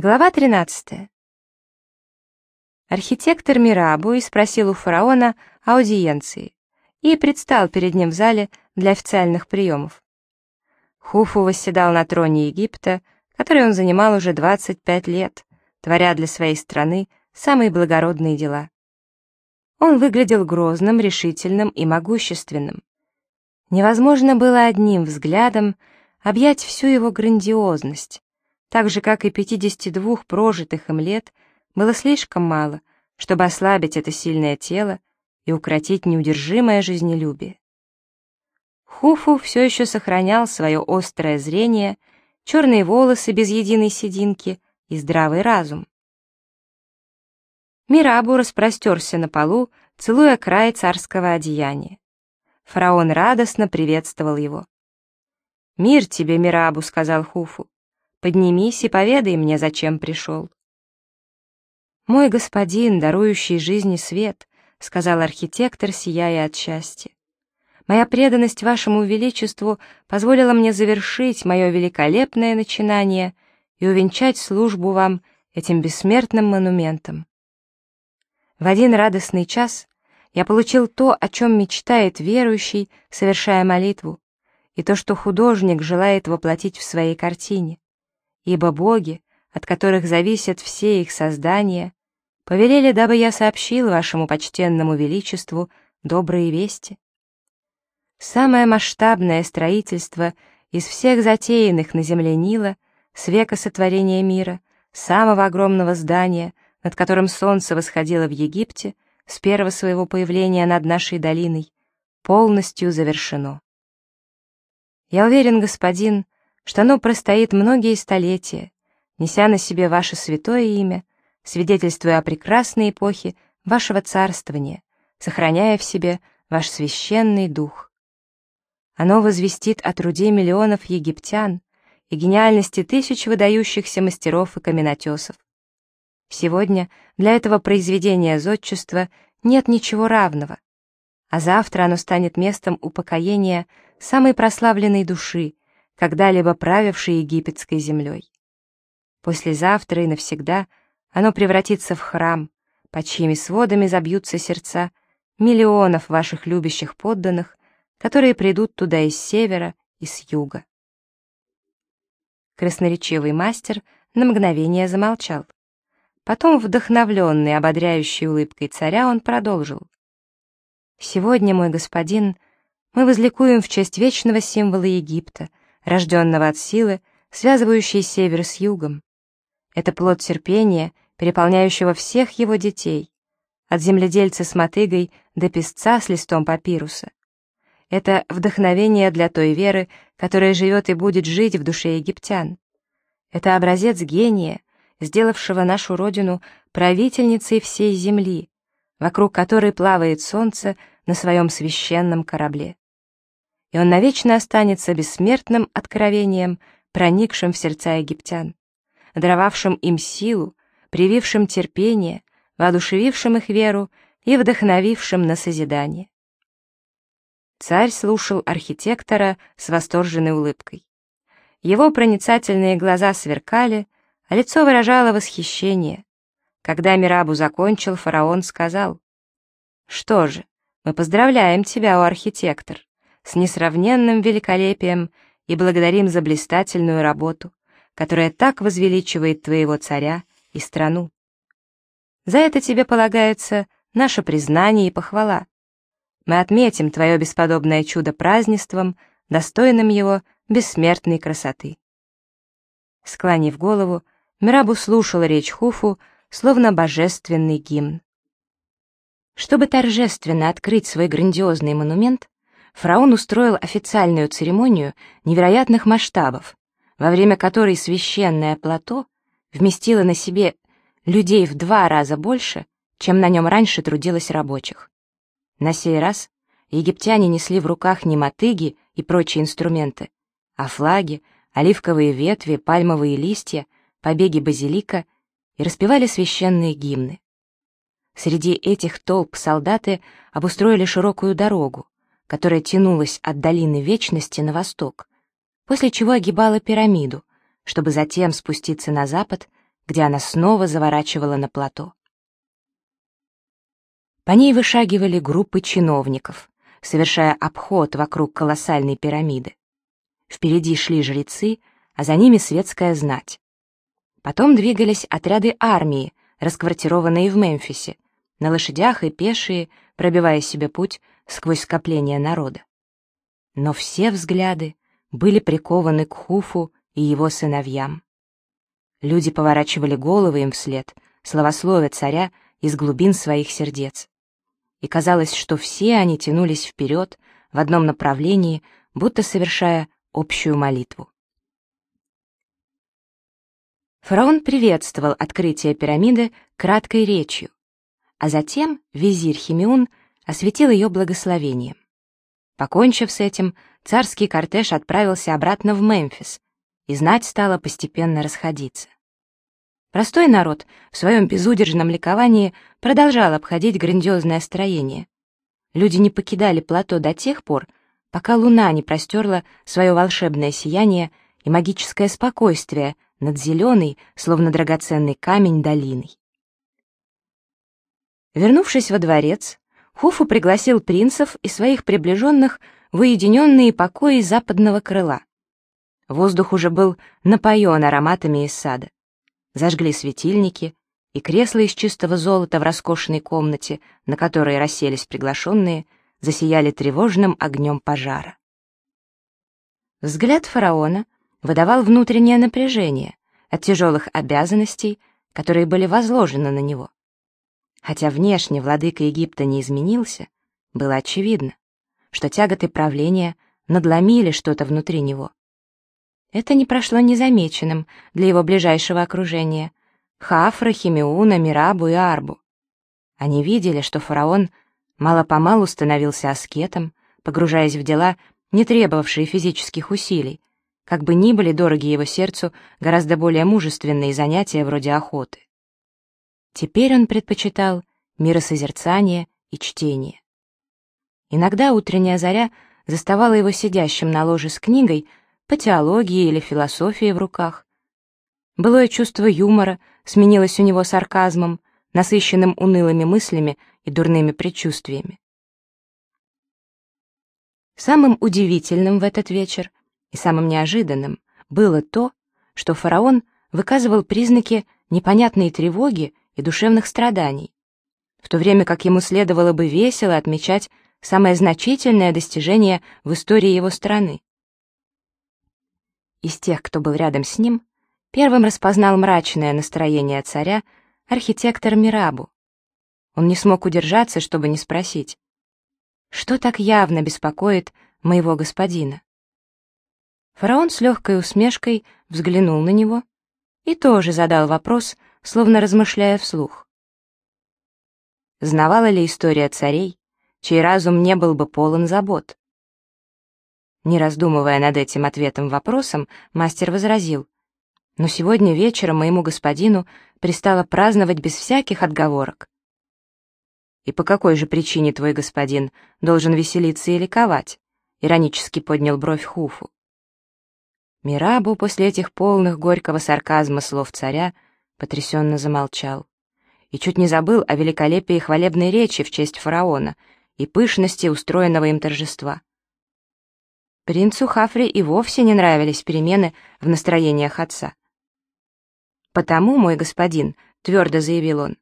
Глава 13. Архитектор Мирабу спросил у фараона аудиенции и предстал перед ним в зале для официальных приемов. Хуфу восседал на троне Египта, который он занимал уже 25 лет, творя для своей страны самые благородные дела. Он выглядел грозным, решительным и могущественным. Невозможно было одним взглядом объять всю его грандиозность, так же, как и 52 прожитых им лет, было слишком мало, чтобы ослабить это сильное тело и укротить неудержимое жизнелюбие. Хуфу все еще сохранял свое острое зрение, черные волосы без единой сединки и здравый разум. Мирабу распростерся на полу, целуя край царского одеяния. Фараон радостно приветствовал его. «Мир тебе, Мирабу», — сказал Хуфу. Поднимись и поведай мне, зачем пришел». «Мой господин, дарующий жизни свет», — сказал архитектор, сияя от счастья. «Моя преданность вашему величеству позволила мне завершить мое великолепное начинание и увенчать службу вам этим бессмертным монументом. В один радостный час я получил то, о чем мечтает верующий, совершая молитву, и то, что художник желает воплотить в своей картине ибо боги, от которых зависят все их создания, повелели, дабы я сообщил вашему почтенному величеству добрые вести. Самое масштабное строительство из всех затеянных на земле Нила с века сотворения мира, самого огромного здания, над которым солнце восходило в Египте с первого своего появления над нашей долиной, полностью завершено. Я уверен, господин, что оно простоит многие столетия, неся на себе ваше святое имя, свидетельствуя о прекрасной эпохе вашего царствования, сохраняя в себе ваш священный дух. Оно возвестит о труде миллионов египтян и гениальности тысяч выдающихся мастеров и каменотесов. Сегодня для этого произведения зодчества нет ничего равного, а завтра оно станет местом упокоения самой прославленной души, когда-либо правившей египетской землей. Послезавтра и навсегда оно превратится в храм, под чьими сводами забьются сердца миллионов ваших любящих подданных, которые придут туда из севера и с юга. Красноречивый мастер на мгновение замолчал. Потом, вдохновленный ободряющей улыбкой царя, он продолжил. «Сегодня, мой господин, мы возликуем в честь вечного символа Египта, рожденного от силы, связывающей север с югом. Это плод терпения, переполняющего всех его детей, от земледельца с мотыгой до песца с листом папируса. Это вдохновение для той веры, которая живет и будет жить в душе египтян. Это образец гения, сделавшего нашу родину правительницей всей земли, вокруг которой плавает солнце на своем священном корабле и он навечно останется бессмертным откровением, проникшим в сердца египтян, даровавшим им силу, привившим терпение, воодушевившим их веру и вдохновившим на созидание. Царь слушал архитектора с восторженной улыбкой. Его проницательные глаза сверкали, а лицо выражало восхищение. Когда Мирабу закончил, фараон сказал, «Что же, мы поздравляем тебя, о архитектор с несравненным великолепием и благодарим за блистательную работу, которая так возвеличивает твоего царя и страну. За это тебе полагается наше признание и похвала. Мы отметим твое бесподобное чудо празднеством, достойным его бессмертной красоты. Склонив голову, Мирабу слушал речь Хуфу, словно божественный гимн. Чтобы торжественно открыть свой грандиозный монумент, фараон устроил официальную церемонию невероятных масштабов, во время которой священное плато вместило на себе людей в два раза больше, чем на нем раньше трудилось рабочих. На сей раз египтяне несли в руках не мотыги и прочие инструменты, а флаги, оливковые ветви, пальмовые листья, побеги базилика и распевали священные гимны. Среди этих толп солдаты обустроили широкую дорогу, которая тянулась от долины Вечности на восток, после чего огибала пирамиду, чтобы затем спуститься на запад, где она снова заворачивала на плато. По ней вышагивали группы чиновников, совершая обход вокруг колоссальной пирамиды. Впереди шли жрецы, а за ними светская знать. Потом двигались отряды армии, расквартированные в Мемфисе, на лошадях и пешие, пробивая себе путь сквозь скопление народа. Но все взгляды были прикованы к Хуфу и его сыновьям. Люди поворачивали головы им вслед, словословя царя из глубин своих сердец. И казалось, что все они тянулись вперед в одном направлении, будто совершая общую молитву. Фараон приветствовал открытие пирамиды краткой речью, а затем визирь Химиун осветил ее благословением. Покончив с этим, царский кортеж отправился обратно в Мемфис, и знать стала постепенно расходиться. Простой народ в своем безудержном ликовании продолжал обходить грандиозное строение. Люди не покидали плато до тех пор, пока луна не простерла свое волшебное сияние и магическое спокойствие над зеленой, словно драгоценный камень, долиной. Вернувшись во дворец, Хуфу пригласил принцев и своих приближенных в уединенные покои западного крыла. Воздух уже был напоен ароматами из сада. Зажгли светильники, и кресла из чистого золота в роскошной комнате, на которой расселись приглашенные, засияли тревожным огнем пожара. Взгляд фараона выдавал внутреннее напряжение от тяжелых обязанностей, которые были возложены на него. Хотя внешне владыка Египта не изменился, было очевидно, что тяготы правления надломили что-то внутри него. Это не прошло незамеченным для его ближайшего окружения — Хафра, Химеуна, Мирабу и Арбу. Они видели, что фараон мало-помалу становился аскетом, погружаясь в дела, не требовавшие физических усилий, как бы ни были дороги его сердцу гораздо более мужественные занятия вроде охоты. Теперь он предпочитал миросозерцание и чтение. Иногда утренняя заря заставала его сидящим на ложе с книгой по теологии или философии в руках. Былое чувство юмора сменилось у него сарказмом, насыщенным унылыми мыслями и дурными предчувствиями. Самым удивительным в этот вечер и самым неожиданным было то, что фараон выказывал признаки непонятной тревоги и душевных страданий, в то время как ему следовало бы весело отмечать самое значительное достижение в истории его страны. Из тех, кто был рядом с ним, первым распознал мрачное настроение царя архитектор Мирабу. Он не смог удержаться, чтобы не спросить, что так явно беспокоит моего господина. Фараон с легкой усмешкой взглянул на него и тоже задал вопрос, словно размышляя вслух. Знавала ли история царей, чей разум не был бы полон забот? Не раздумывая над этим ответом-вопросом, мастер возразил, «Но сегодня вечером моему господину пристало праздновать без всяких отговорок». «И по какой же причине твой господин должен веселиться и ликовать?» — иронически поднял бровь Хуфу. Мирабу после этих полных горького сарказма слов царя потрясенно замолчал и чуть не забыл о великолепии хвалебной речи в честь фараона и пышности устроенного им торжества. Принцу Хафре и вовсе не нравились перемены в настроениях отца. «Потому, мой господин», — твердо заявил он,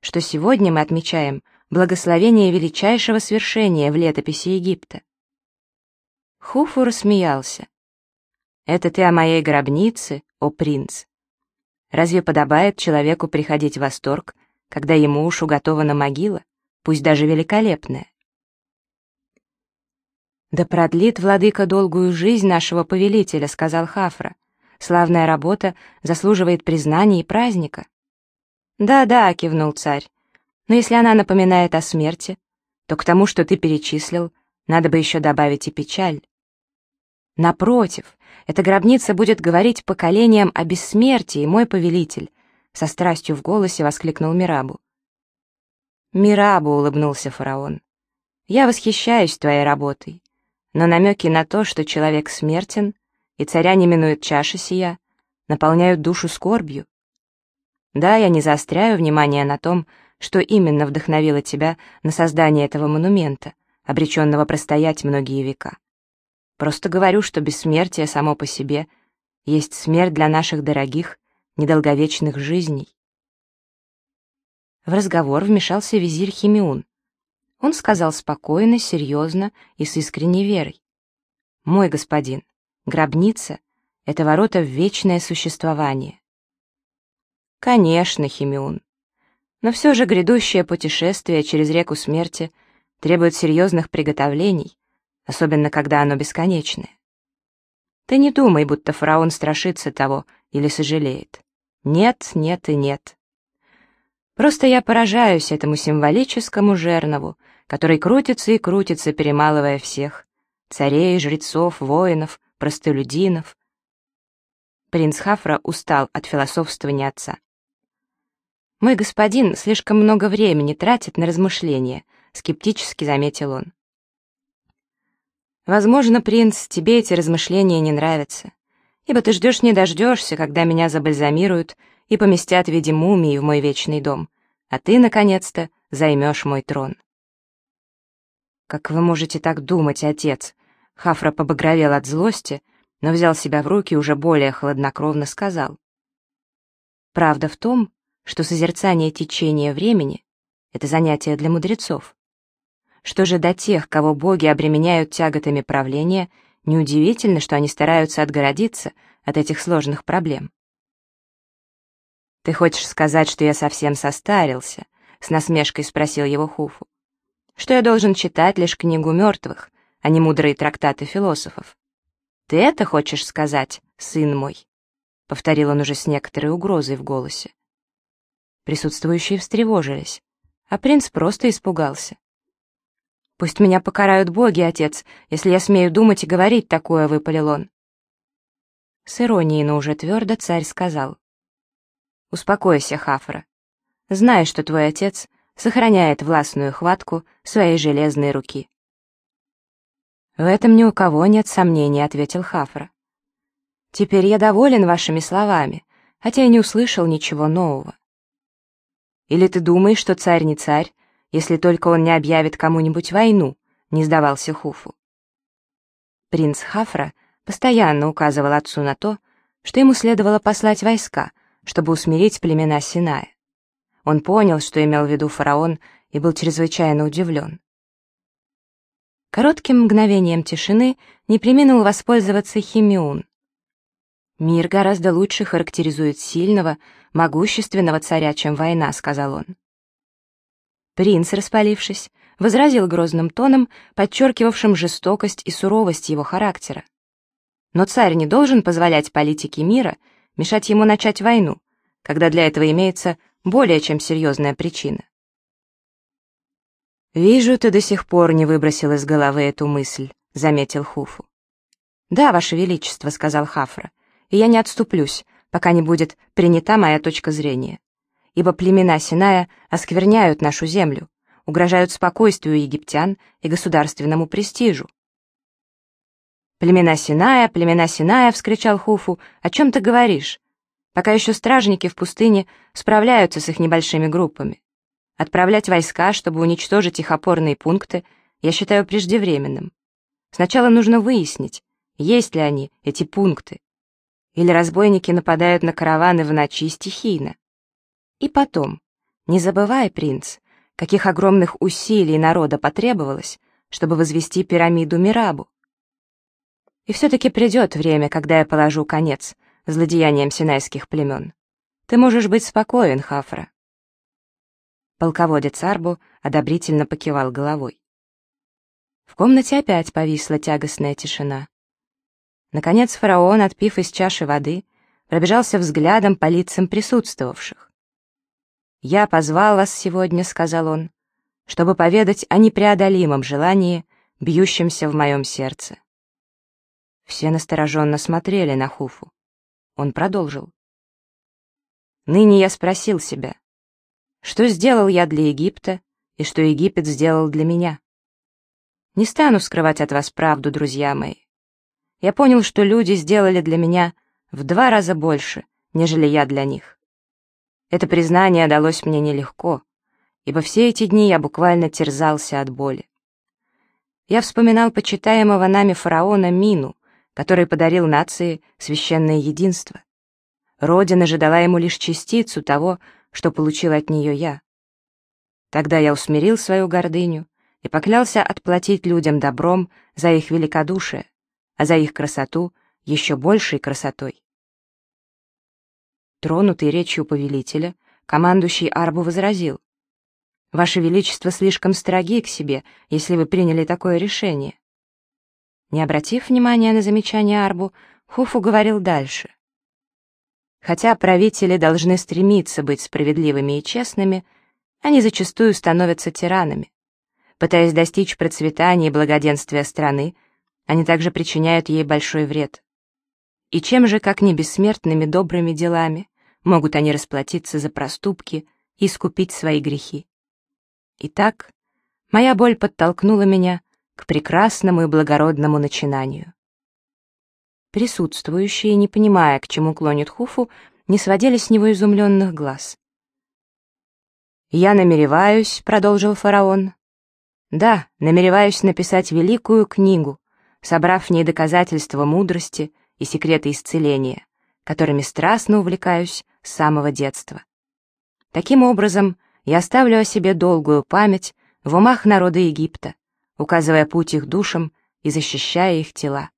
«что сегодня мы отмечаем благословение величайшего свершения в летописи Египта». Хуфу рассмеялся. «Это ты о моей гробнице, о принц?» Разве подобает человеку приходить в восторг, когда ему уж уготована могила, пусть даже великолепная? «Да продлит владыка долгую жизнь нашего повелителя», — сказал Хафра. «Славная работа заслуживает признания и праздника». «Да-да», — кивнул царь, «но если она напоминает о смерти, то к тому, что ты перечислил, надо бы еще добавить и печаль. Напротив, эта гробница будет говорить поколениям о бессмертии, мой повелитель, со страстью в голосе воскликнул Мирабу. Мирабу улыбнулся фараон. Я восхищаюсь твоей работой, но намеки на то, что человек смертен, и царя не минует чаша сия, наполняют душу скорбью. Да, я не заостряю внимание на том, что именно вдохновило тебя на создание этого монумента, обреченного простоять многие века. Просто говорю, что бессмертие само по себе есть смерть для наших дорогих, недолговечных жизней. В разговор вмешался визирь Химиун. Он сказал спокойно, серьезно и с искренней верой. «Мой господин, гробница — это ворота в вечное существование». «Конечно, Химиун. Но все же грядущее путешествие через реку смерти требует серьезных приготовлений, особенно когда оно бесконечное. Ты не думай, будто фараон страшится того или сожалеет. Нет, нет и нет. Просто я поражаюсь этому символическому жернову, который крутится и крутится, перемалывая всех. Царей, жрецов, воинов, простолюдинов. Принц Хафра устал от философствования отца. «Мой господин слишком много времени тратит на размышления», — скептически заметил он. «Возможно, принц, тебе эти размышления не нравятся, ибо ты ждешь не дождешься, когда меня забальзамируют и поместят в виде мумии в мой вечный дом, а ты, наконец-то, займешь мой трон». «Как вы можете так думать, отец?» Хафра побагровел от злости, но взял себя в руки и уже более хладнокровно сказал. «Правда в том, что созерцание течения времени — это занятие для мудрецов. Что же до тех, кого боги обременяют тяготами правления, неудивительно, что они стараются отгородиться от этих сложных проблем. «Ты хочешь сказать, что я совсем состарился?» — с насмешкой спросил его Хуфу что я должен читать лишь книгу мертвых, а не мудрые трактаты философов. Ты это хочешь сказать, сын мой?» — повторил он уже с некоторой угрозой в голосе. Присутствующие встревожились, а принц просто испугался. «Пусть меня покарают боги, отец, если я смею думать и говорить такое», — выпалил он. С иронией, но уже твердо царь сказал. «Успокойся, Хафра. Знай, что твой отец сохраняет властную хватку своей железной руки. «В этом ни у кого нет сомнений», — ответил Хафра. «Теперь я доволен вашими словами, хотя и не услышал ничего нового». «Или ты думаешь, что царь не царь, если только он не объявит кому-нибудь войну?» — не сдавался Хуфу. Принц Хафра постоянно указывал отцу на то, что ему следовало послать войска, чтобы усмирить племена Синая. Он понял, что имел в виду фараон, и был чрезвычайно удивлен. Коротким мгновением тишины не преминул воспользоваться Химиун. «Мир гораздо лучше характеризует сильного, могущественного царя, чем война», — сказал он. Принц, распалившись, возразил грозным тоном, подчеркивавшим жестокость и суровость его характера. Но царь не должен позволять политике мира мешать ему начать войну, когда для этого имеется более чем серьезная причина. «Вижу, ты до сих пор не выбросил из головы эту мысль», — заметил Хуфу. «Да, Ваше Величество», — сказал Хафра, — «и я не отступлюсь, пока не будет принята моя точка зрения. Ибо племена Синая оскверняют нашу землю, угрожают спокойствию египтян и государственному престижу». «Племена Синая, племена Синая!» — вскричал Хуфу. «О чем ты говоришь? Пока еще стражники в пустыне справляются с их небольшими группами. Отправлять войска, чтобы уничтожить их опорные пункты, я считаю преждевременным. Сначала нужно выяснить, есть ли они, эти пункты. Или разбойники нападают на караваны в ночи стихийно. И потом, не забывай, принц, каких огромных усилий народа потребовалось, чтобы возвести пирамиду Мирабу. И все-таки придет время, когда я положу конец злодеянием синайских племен. Ты можешь быть спокоен, Хафра. Полководец Арбу одобрительно покивал головой. В комнате опять повисла тягостная тишина. Наконец фараон, отпив из чаши воды, пробежался взглядом по лицам присутствовавших. «Я позвал вас сегодня», — сказал он, — «чтобы поведать о непреодолимом желании, бьющемся в моем сердце». Все настороженно смотрели на Хуфу. Он продолжил. Ныне я спросил себя, что сделал я для Египта и что Египет сделал для меня? Не стану скрывать от вас правду, друзья мои. Я понял, что люди сделали для меня в два раза больше, нежели я для них. Это признание далось мне нелегко, ибо все эти дни я буквально терзался от боли. Я вспоминал почитаемого нами фараона Мину, который подарил нации священное единство. Родина же дала ему лишь частицу того, что получил от нее я. Тогда я усмирил свою гордыню и поклялся отплатить людям добром за их великодушие, а за их красоту еще большей красотой. Тронутый речью повелителя, командующий Арбу возразил. «Ваше Величество слишком строги к себе, если вы приняли такое решение». Не обратив внимания на замечание Арбу, Хуфу говорил дальше. Хотя правители должны стремиться быть справедливыми и честными, они зачастую становятся тиранами. Пытаясь достичь процветания и благоденствия страны, они также причиняют ей большой вред. И чем же, как не бессмертными добрыми делами, могут они расплатиться за проступки и искупить свои грехи. Итак, моя боль подтолкнула меня к прекрасному и благородному начинанию. Присутствующие, не понимая, к чему клонит Хуфу, не сводили с него изумленных глаз. «Я намереваюсь», — продолжил фараон, — «да, намереваюсь написать великую книгу, собрав в ней доказательства мудрости и секреты исцеления, которыми страстно увлекаюсь с самого детства. Таким образом, я оставлю о себе долгую память в умах народа Египта, указывая путь их душам и защищая их тела.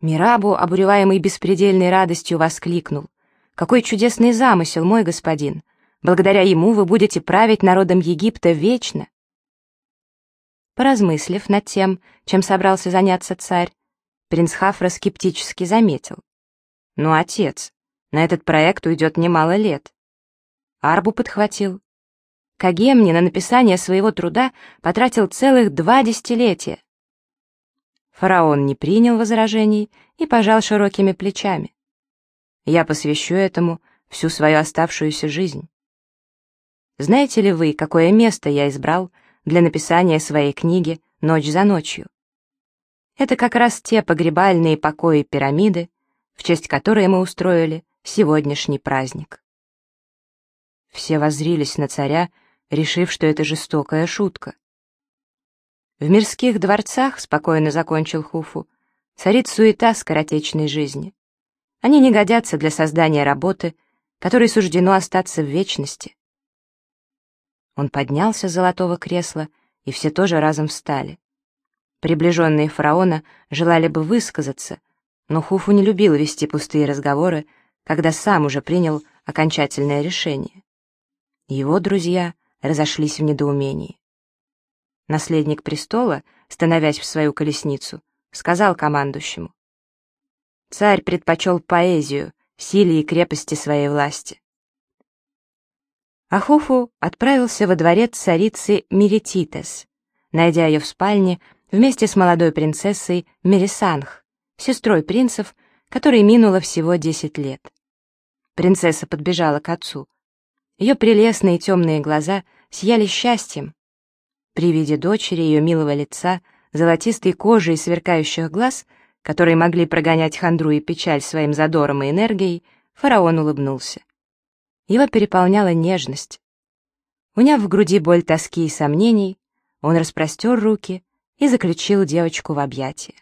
Мирабу, обуреваемый беспредельной радостью, воскликнул. «Какой чудесный замысел, мой господин! Благодаря ему вы будете править народом Египта вечно!» Поразмыслив над тем, чем собрался заняться царь, принц Хафра скептически заметил. «Ну, отец, на этот проект уйдет немало лет. Арбу подхватил. Кагемни на написание своего труда потратил целых два десятилетия. Фараон не принял возражений и пожал широкими плечами. Я посвящу этому всю свою оставшуюся жизнь. Знаете ли вы, какое место я избрал для написания своей книги «Ночь за ночью»? Это как раз те погребальные покои пирамиды, в честь которой мы устроили сегодняшний праздник. Все воззрились на царя, решив, что это жестокая шутка. В мирских дворцах, спокойно закончил Хуфу, царит суета скоротечной жизни. Они не годятся для создания работы, которой суждено остаться в вечности. Он поднялся с золотого кресла, и все тоже разом встали. Приближенные фараона желали бы высказаться, но Хуфу не любил вести пустые разговоры, когда сам уже принял окончательное решение. Его друзья разошлись в недоумении. Наследник престола, становясь в свою колесницу, сказал командующему. Царь предпочел поэзию, силе и крепости своей власти. Ахуфу отправился во дворец царицы Мерититес, найдя ее в спальне вместе с молодой принцессой Мерисанх, сестрой принцев, которой минуло всего десять лет. Принцесса подбежала к отцу. Ее прелестные темные глаза сияли счастьем. При виде дочери, ее милого лица, золотистой кожи и сверкающих глаз, которые могли прогонять хандру и печаль своим задором и энергией, фараон улыбнулся. Его переполняла нежность. Уняв в груди боль тоски и сомнений, он распростер руки и заключил девочку в объятия.